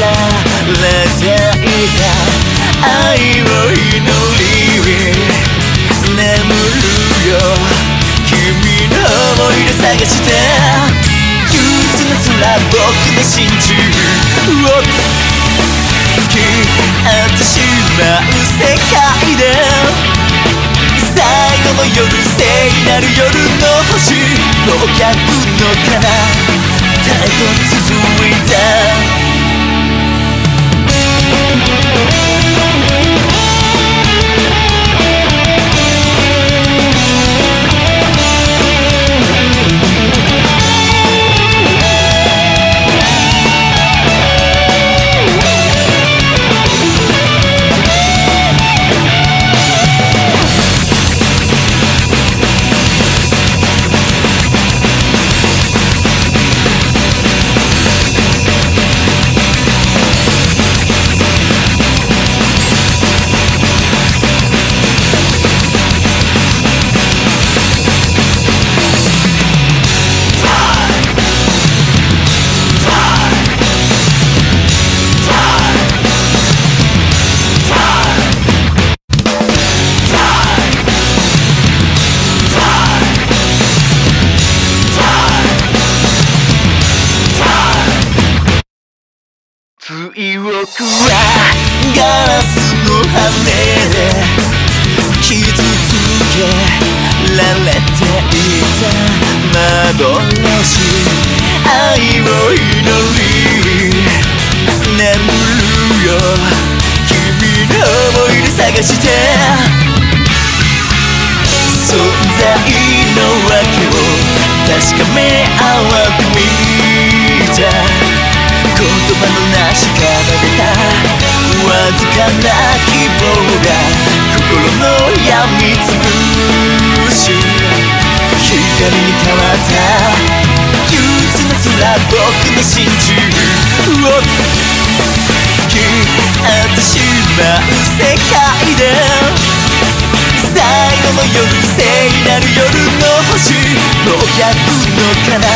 た愛を祈り眠るよ君の思い出探して憂鬱な空僕の真珠を突き合ってしまう世界で最後の夜聖なる夜の星忘却の彼方へと続いた追憶はガラスの羽で傷つけられていた幻愛を祈り眠るよ君の思い出探して存在の訳を確かめ合わっ光に変わった憂鬱な空僕の真珠を突き合ってしまう世界で最後の夜聖なる夜の星500のかな